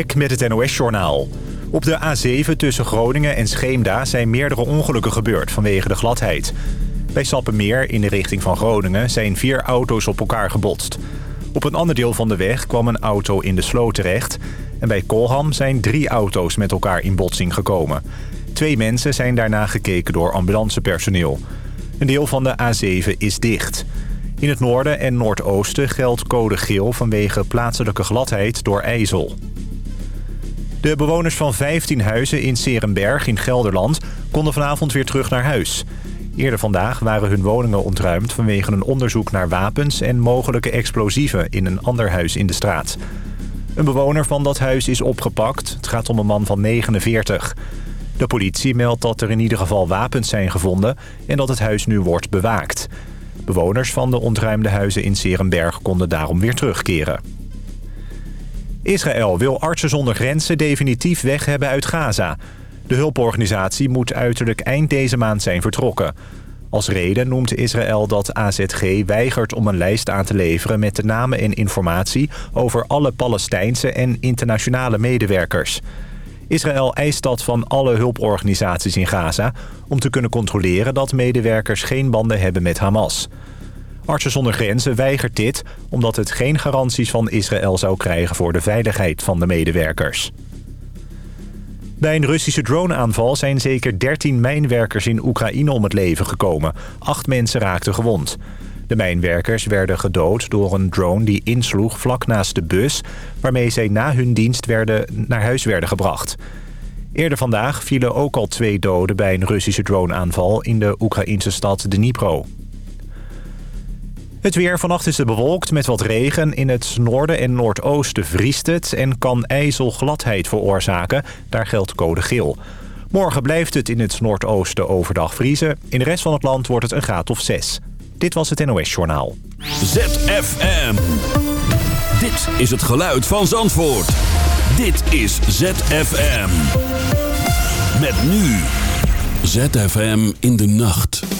Eck met het NOS-journaal. Op de A7 tussen Groningen en Scheemda zijn meerdere ongelukken gebeurd vanwege de gladheid. Bij Sappemeer in de richting van Groningen zijn vier auto's op elkaar gebotst. Op een ander deel van de weg kwam een auto in de sloot terecht. En bij Kolham zijn drie auto's met elkaar in botsing gekomen. Twee mensen zijn daarna gekeken door ambulancepersoneel. Een deel van de A7 is dicht. In het noorden en noordoosten geldt code geel vanwege plaatselijke gladheid door ijzel. De bewoners van 15 huizen in Serenberg in Gelderland konden vanavond weer terug naar huis. Eerder vandaag waren hun woningen ontruimd vanwege een onderzoek naar wapens en mogelijke explosieven in een ander huis in de straat. Een bewoner van dat huis is opgepakt. Het gaat om een man van 49. De politie meldt dat er in ieder geval wapens zijn gevonden en dat het huis nu wordt bewaakt. Bewoners van de ontruimde huizen in Serenberg konden daarom weer terugkeren. Israël wil artsen zonder grenzen definitief weg hebben uit Gaza. De hulporganisatie moet uiterlijk eind deze maand zijn vertrokken. Als reden noemt Israël dat AZG weigert om een lijst aan te leveren... met de namen en informatie over alle Palestijnse en internationale medewerkers. Israël eist dat van alle hulporganisaties in Gaza... om te kunnen controleren dat medewerkers geen banden hebben met Hamas. Artsen zonder Grenzen weigert dit... omdat het geen garanties van Israël zou krijgen voor de veiligheid van de medewerkers. Bij een Russische droneaanval zijn zeker 13 mijnwerkers in Oekraïne om het leven gekomen. Acht mensen raakten gewond. De mijnwerkers werden gedood door een drone die insloeg vlak naast de bus... waarmee zij na hun dienst werden, naar huis werden gebracht. Eerder vandaag vielen ook al twee doden bij een Russische droneaanval... in de Oekraïnse stad Dnipro. Het weer vannacht is er bewolkt met wat regen. In het noorden en noordoosten vriest het en kan ijzelgladheid veroorzaken. Daar geldt code geel. Morgen blijft het in het noordoosten overdag vriezen. In de rest van het land wordt het een graad of 6. Dit was het NOS Journaal. ZFM. Dit is het geluid van Zandvoort. Dit is ZFM. Met nu. ZFM in de nacht.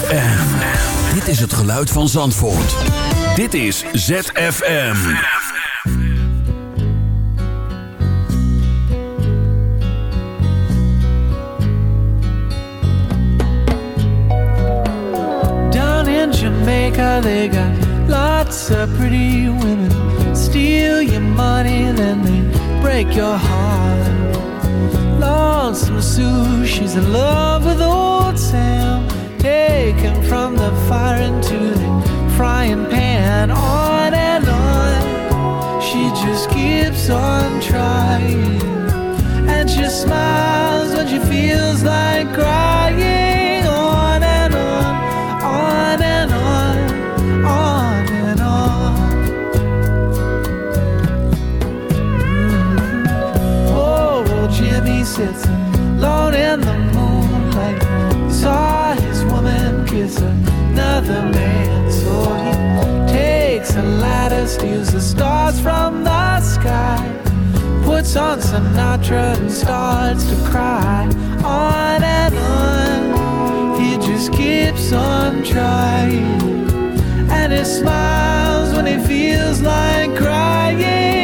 ZFM. Dit is het geluid van Zandvoort. Dit is ZFM. Down in Jamaica, they got lots of pretty women. Steal your money, then they break your heart. Lonesome she's in love with old Sam. Taken from the fire into the frying pan. On and on, she just keeps on trying. And she smiles when she feels like crying. the man, so he takes a lattice, steals the stars from the sky, puts on Sinatra and starts to cry. On and on, he just keeps on trying, and he smiles when he feels like crying.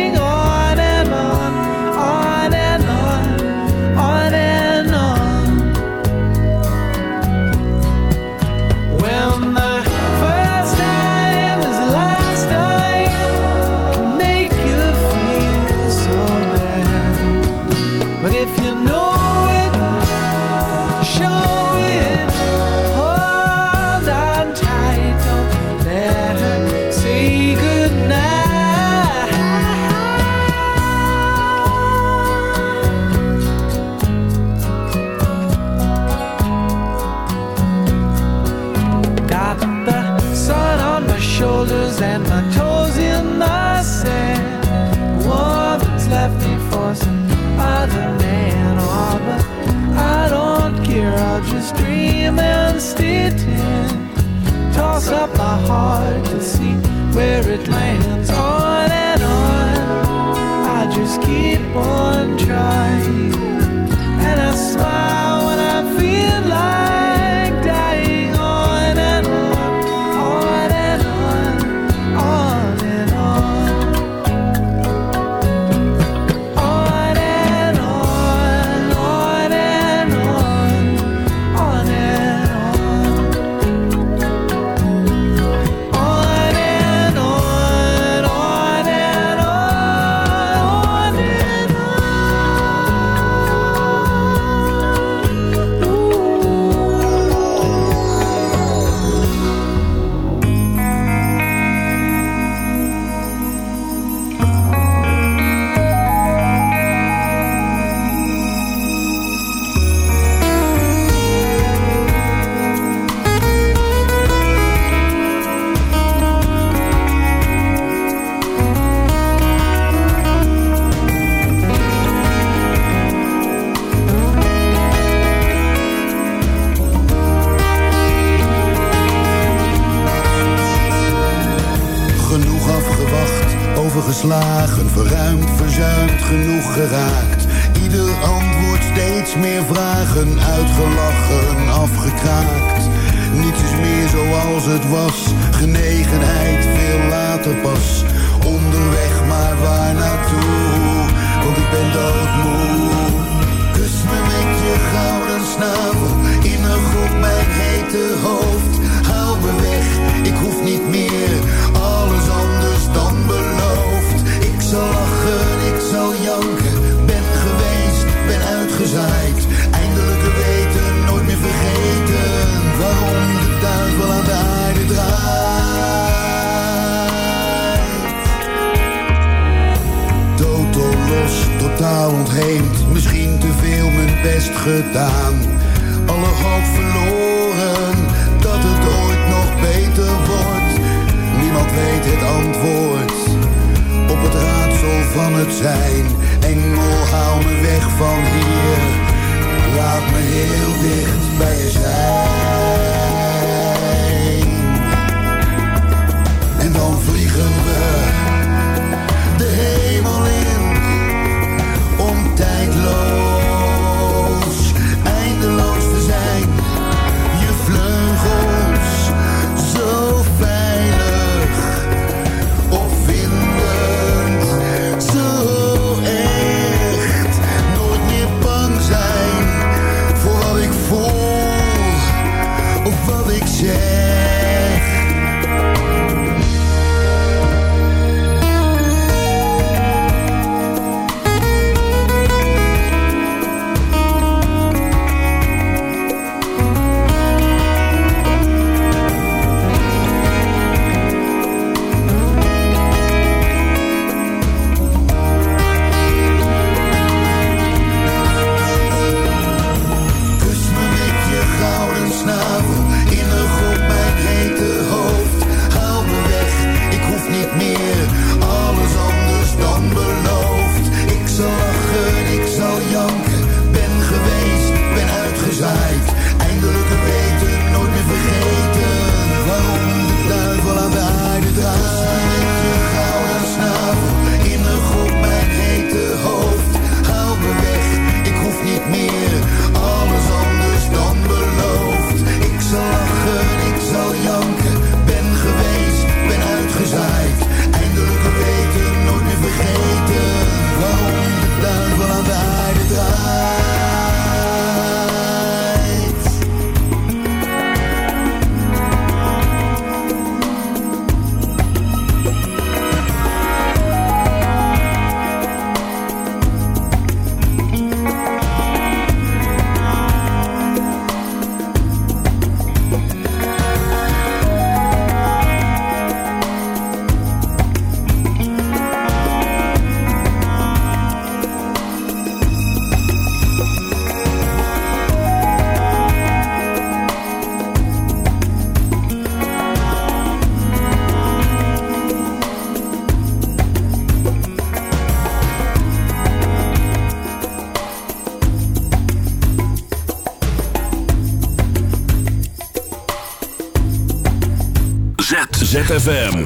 ZFM.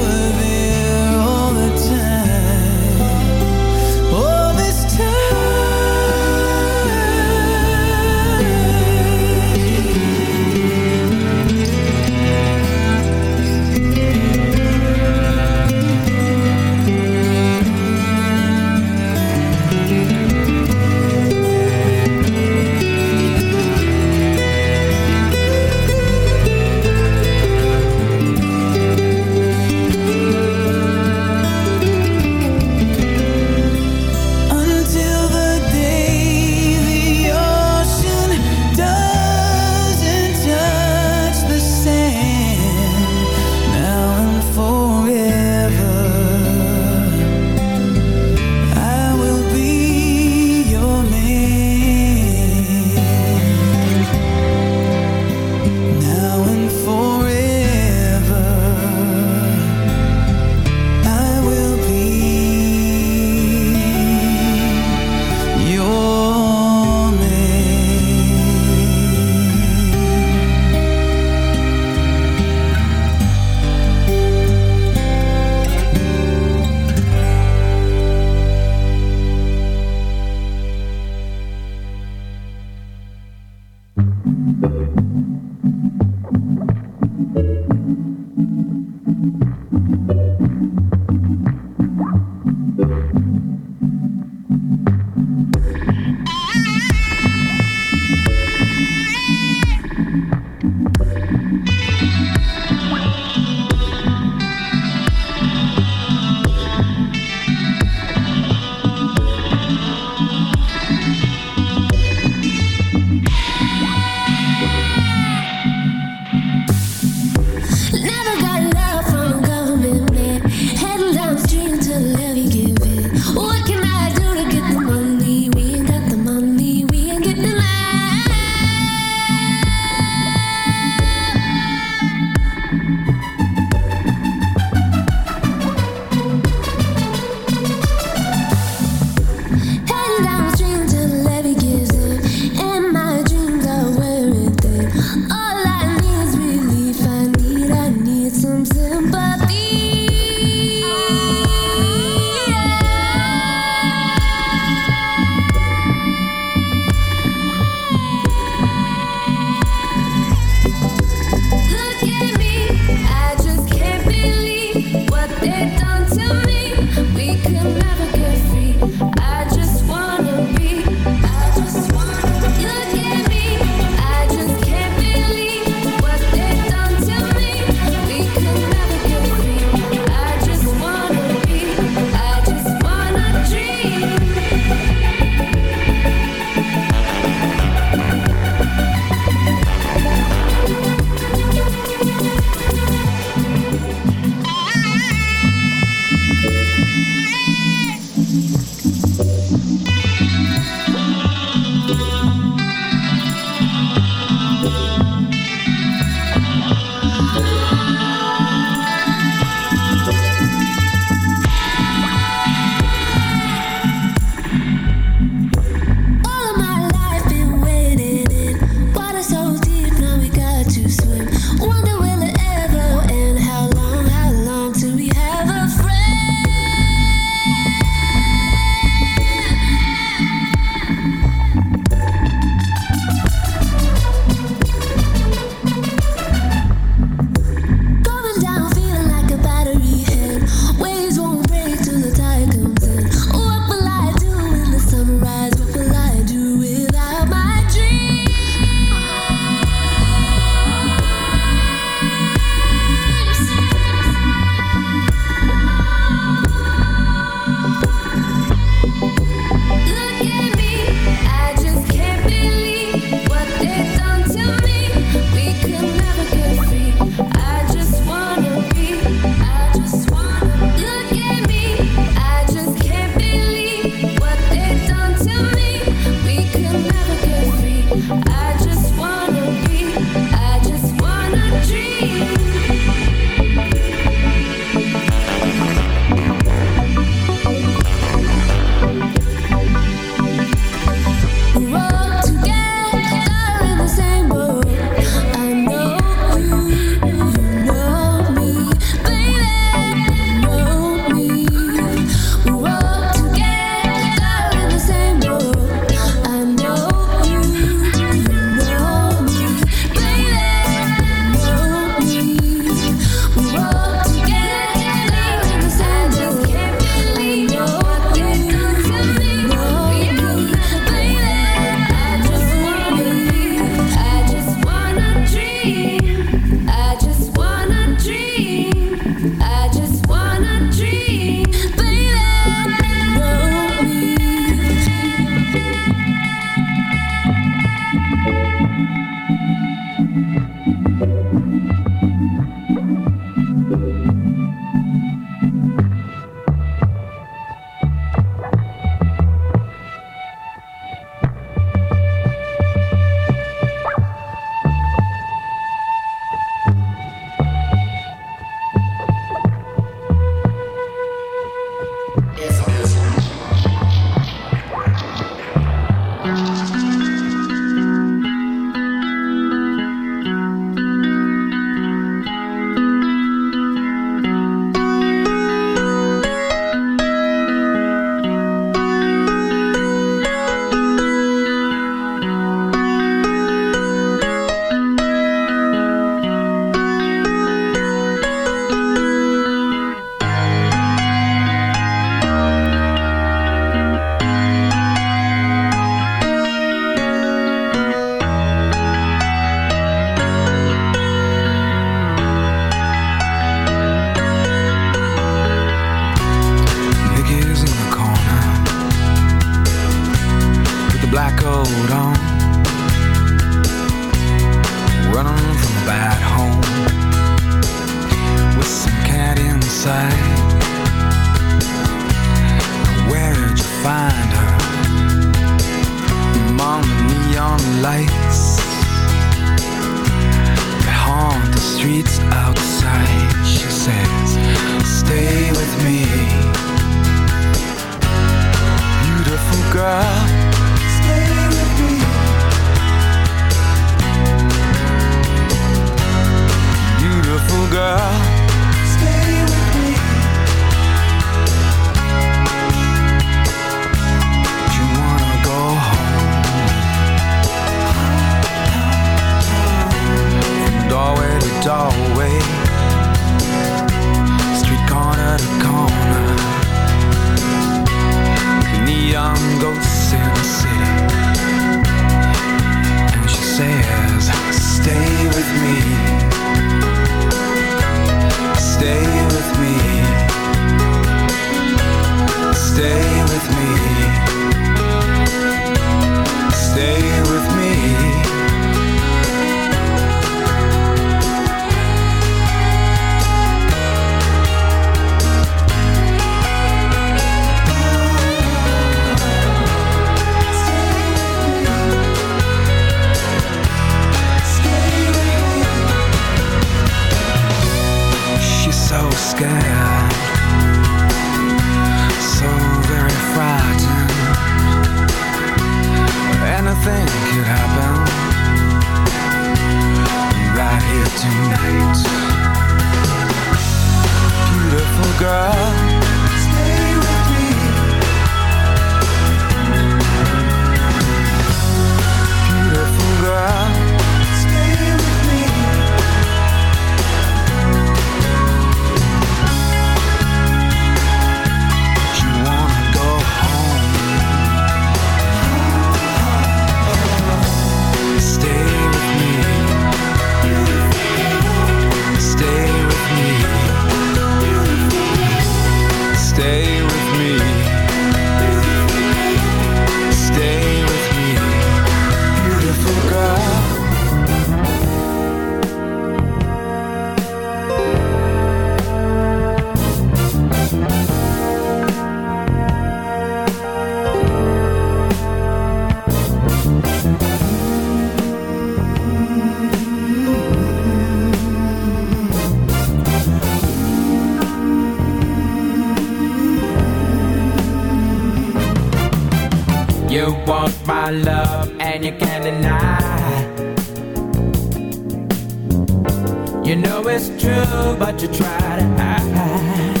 You know it's true, but you try to hide.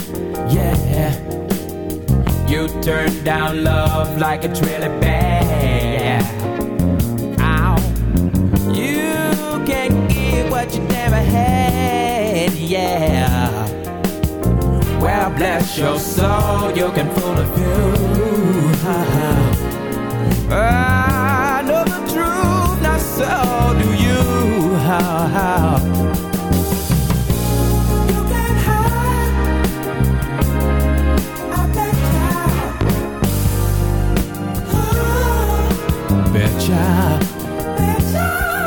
Yeah. You turn down love like a trailer bag. Ow. You can't give what you never had. Yeah. Well, bless your soul, you can fool a few. I know the truth, not so do? You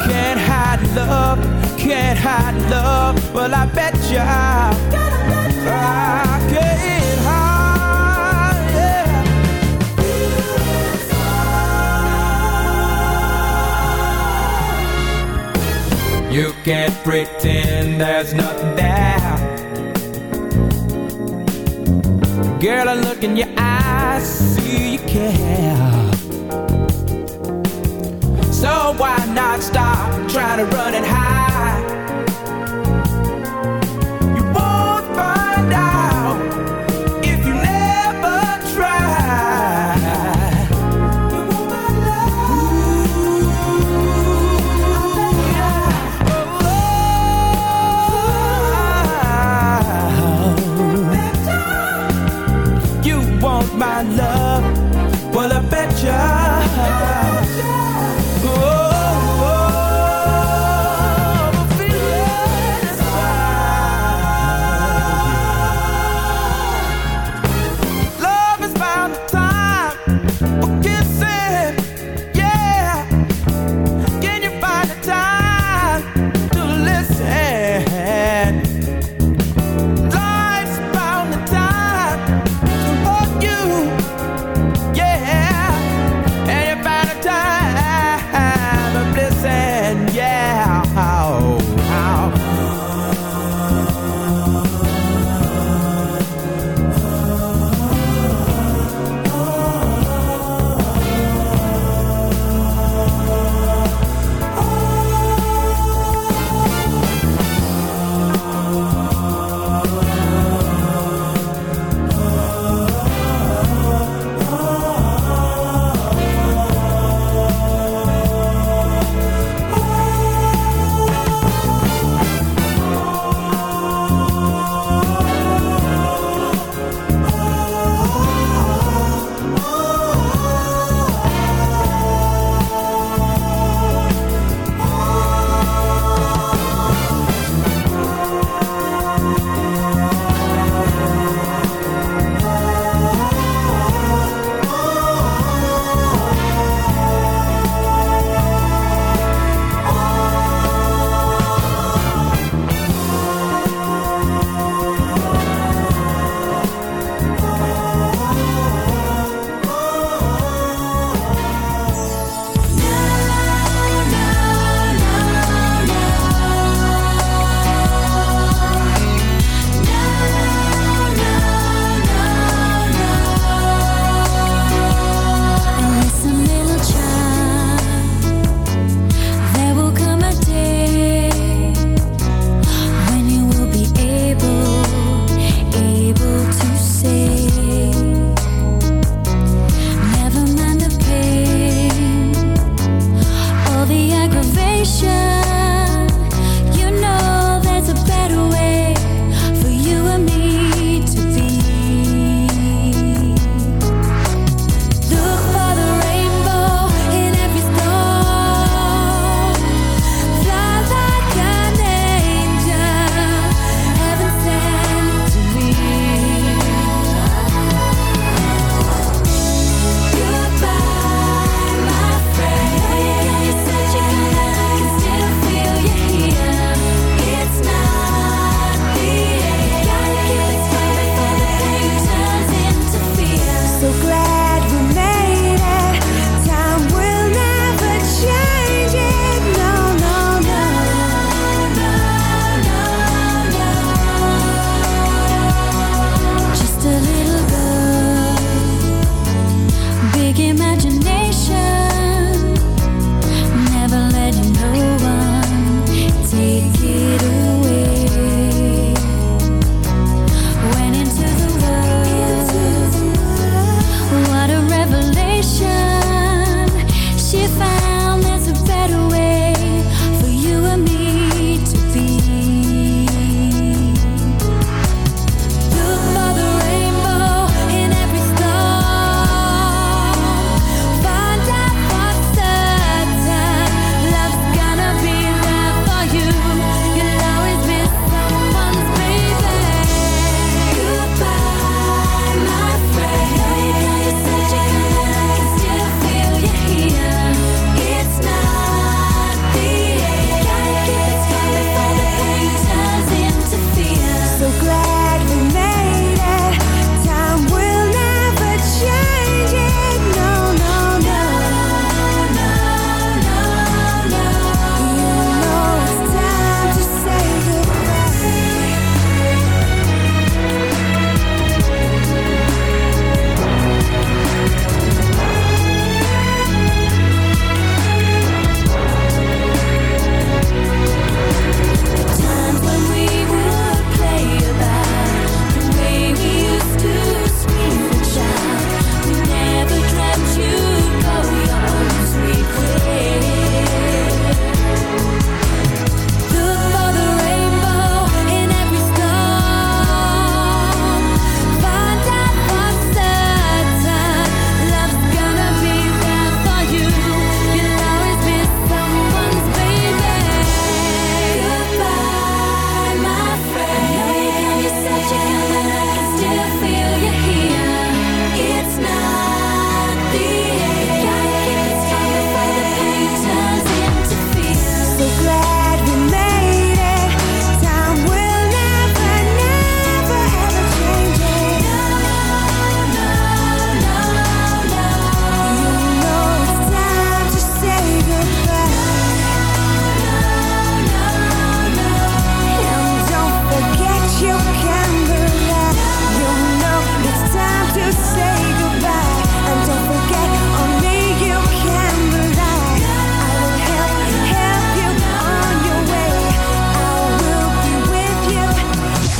Can't hide love, can't hide love. Well, I bet ya. I can't hide. You can't pretend there's nothing there. Girl, I look in your eyes, see you care. So why not stop trying to run and hide?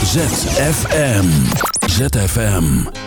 ZFM. ZFM.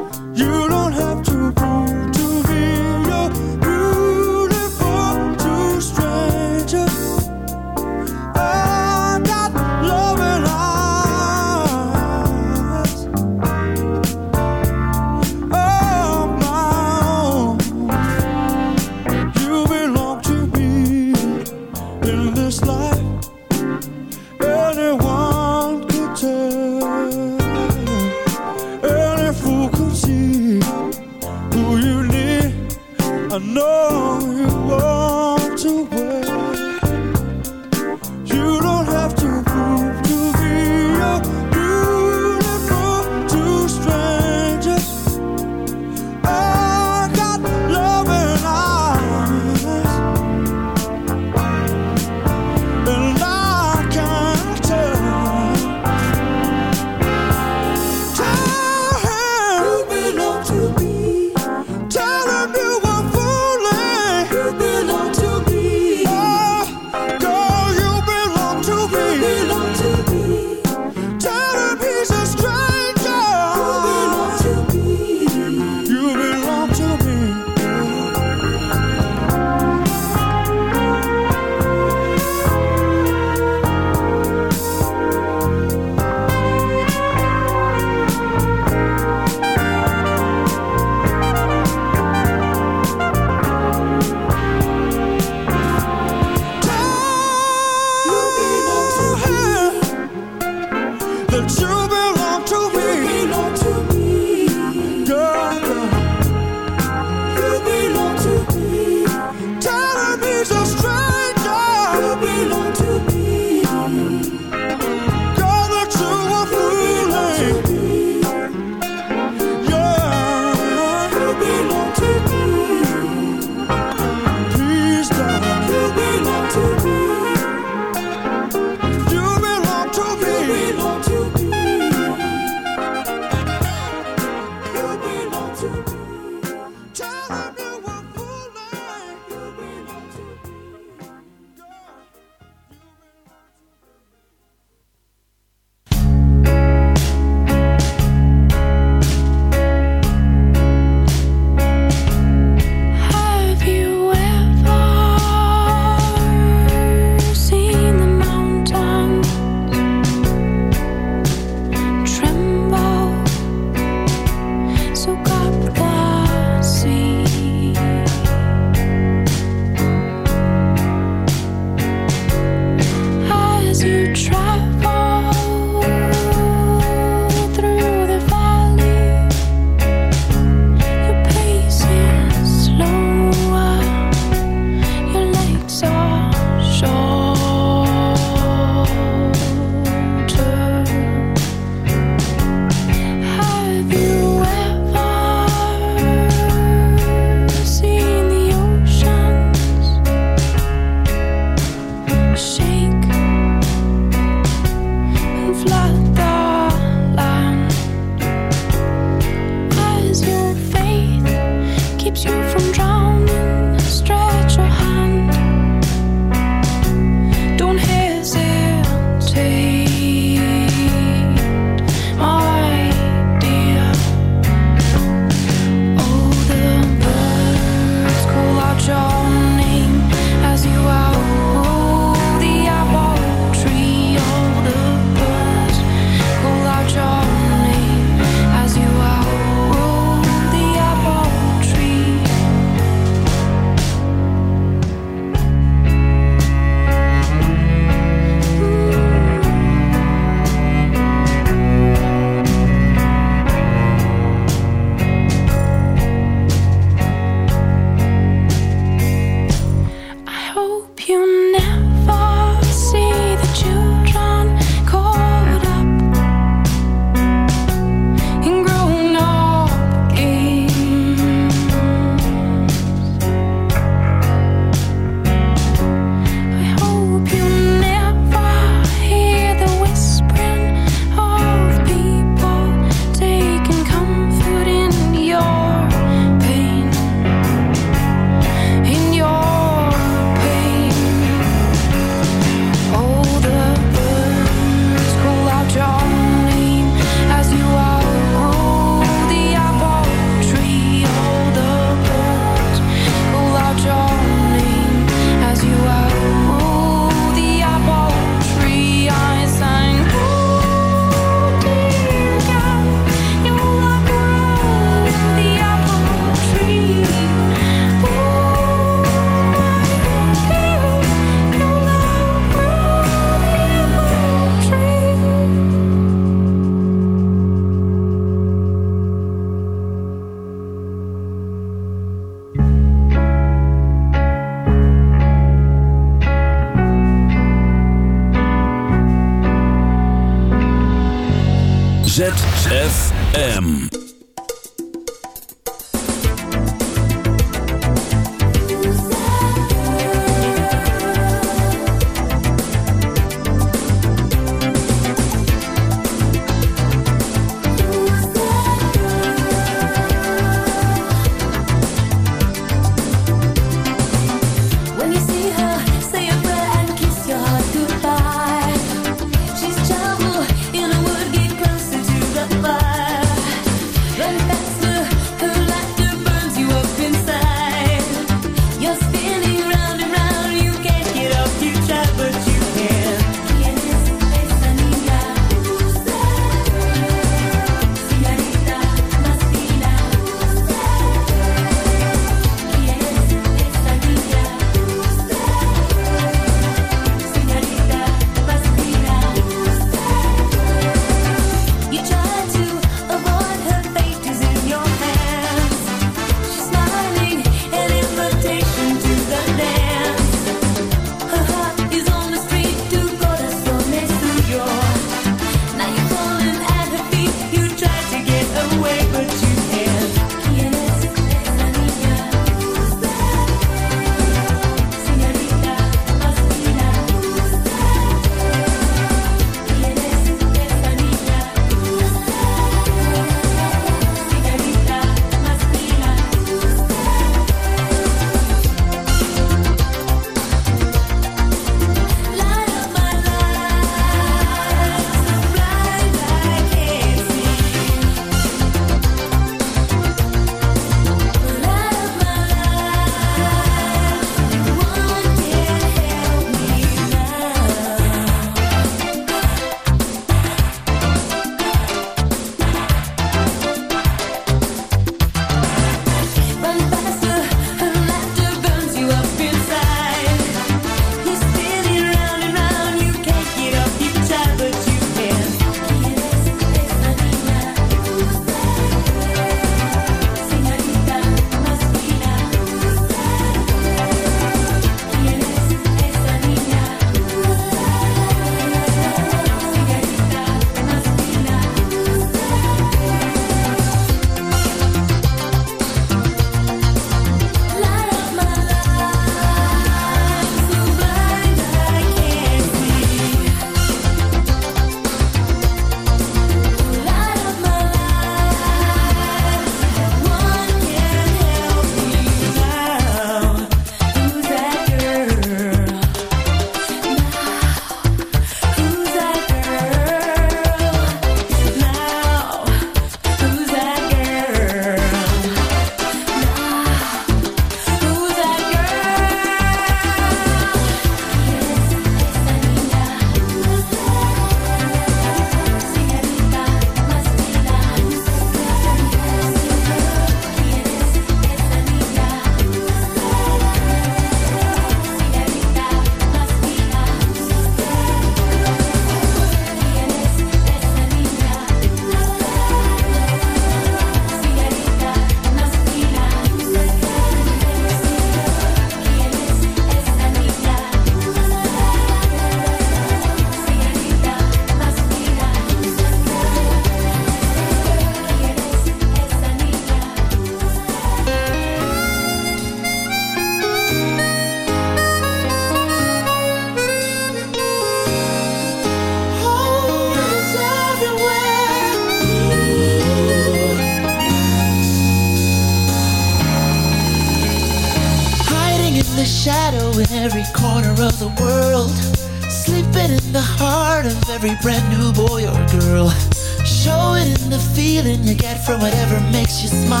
Smile.